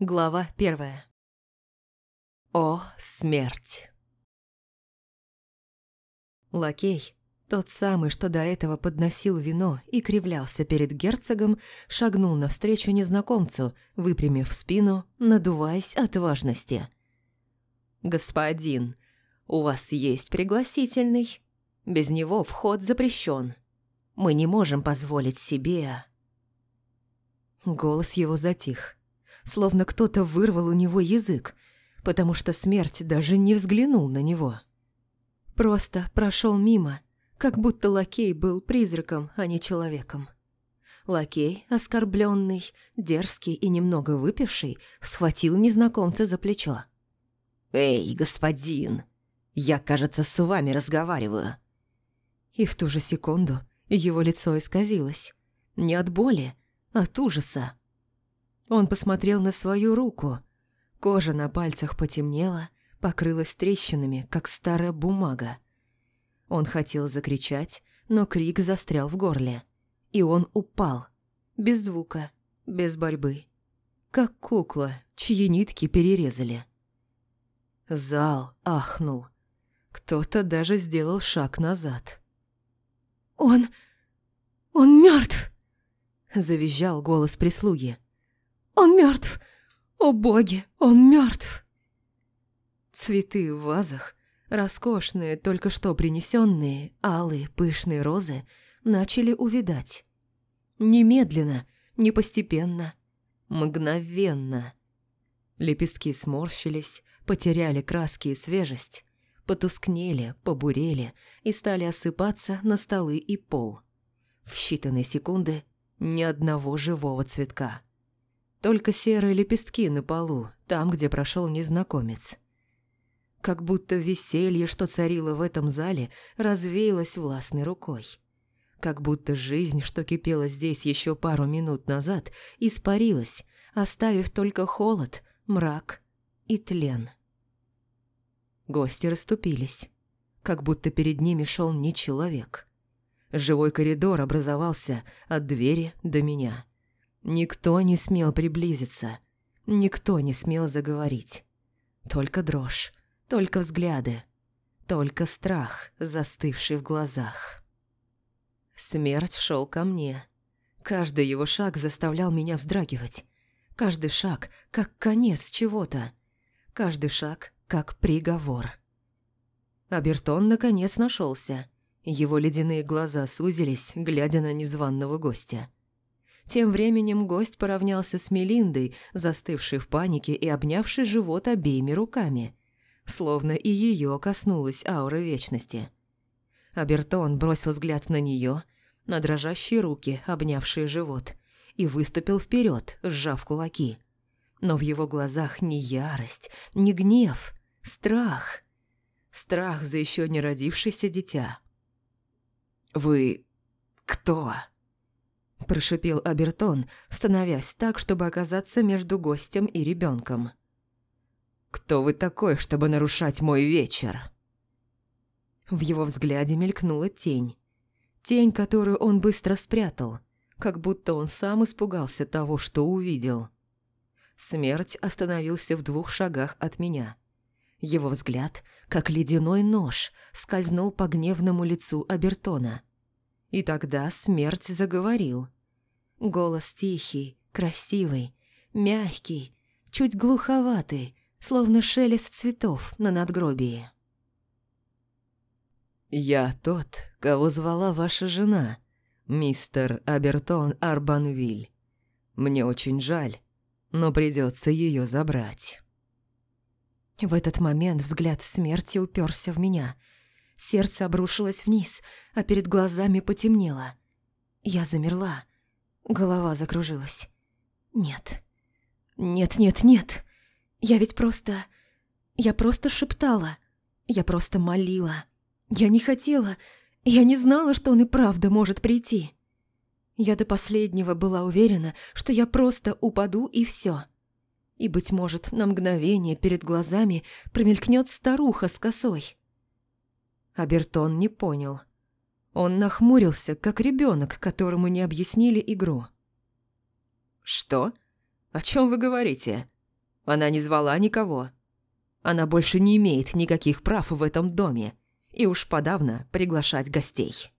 Глава первая. О, смерть! Лакей, тот самый, что до этого подносил вино и кривлялся перед герцогом, шагнул навстречу незнакомцу, выпрямив спину, надуваясь от важности. «Господин, у вас есть пригласительный? Без него вход запрещен. Мы не можем позволить себе...» Голос его затих словно кто-то вырвал у него язык, потому что смерть даже не взглянул на него. Просто прошел мимо, как будто лакей был призраком, а не человеком. Лакей, оскорбленный, дерзкий и немного выпивший, схватил незнакомца за плечо. «Эй, господин, я, кажется, с вами разговариваю». И в ту же секунду его лицо исказилось. Не от боли, а от ужаса. Он посмотрел на свою руку. Кожа на пальцах потемнела, покрылась трещинами, как старая бумага. Он хотел закричать, но крик застрял в горле. И он упал. Без звука, без борьбы. Как кукла, чьи нитки перерезали. Зал ахнул. Кто-то даже сделал шаг назад. «Он... он мертв! Завизжал голос прислуги. Мертв! О боги, он мертв! Цветы в вазах, роскошные, только что принесенные, алые, пышные розы, начали увидать. Немедленно, не постепенно, мгновенно. Лепестки сморщились, потеряли краски и свежесть, потускнели, побурели и стали осыпаться на столы и пол. В считанные секунды ни одного живого цветка. Только серые лепестки на полу, там, где прошел незнакомец. Как будто веселье, что царило в этом зале, развеялось властной рукой. Как будто жизнь, что кипела здесь еще пару минут назад, испарилась, оставив только холод, мрак и тлен. Гости расступились, как будто перед ними шел не человек. Живой коридор образовался от двери до меня. Никто не смел приблизиться, никто не смел заговорить. Только дрожь, только взгляды, только страх, застывший в глазах. Смерть шел ко мне. Каждый его шаг заставлял меня вздрагивать. Каждый шаг – как конец чего-то. Каждый шаг – как приговор. Абертон наконец нашелся. Его ледяные глаза сузились, глядя на незваного гостя. Тем временем гость поравнялся с Мелиндой, застывшей в панике и обнявшей живот обеими руками. Словно и ее коснулась аура вечности. Абертон бросил взгляд на нее, на дрожащие руки, обнявшие живот, и выступил вперед, сжав кулаки. Но в его глазах не ярость, не гнев, страх. Страх за еще не родившееся дитя. «Вы кто?» – прошипел Абертон, становясь так, чтобы оказаться между гостем и ребенком. «Кто вы такой, чтобы нарушать мой вечер?» В его взгляде мелькнула тень. Тень, которую он быстро спрятал, как будто он сам испугался того, что увидел. Смерть остановился в двух шагах от меня. Его взгляд, как ледяной нож, скользнул по гневному лицу Абертона. И тогда смерть заговорил – Голос тихий, красивый, мягкий, чуть глуховатый, словно шелест цветов на надгробии. «Я тот, кого звала ваша жена, мистер Абертон Арбанвиль. Мне очень жаль, но придется ее забрать». В этот момент взгляд смерти уперся в меня. Сердце обрушилось вниз, а перед глазами потемнело. Я замерла Голова закружилась. Нет. Нет, нет, нет. Я ведь просто... Я просто шептала. Я просто молила. Я не хотела. Я не знала, что он и правда может прийти. Я до последнего была уверена, что я просто упаду и все. И, быть может, на мгновение перед глазами промелькнет старуха с косой. Абертон не понял. Он нахмурился, как ребенок, которому не объяснили игру. «Что? О чем вы говорите? Она не звала никого. Она больше не имеет никаких прав в этом доме. И уж подавно приглашать гостей.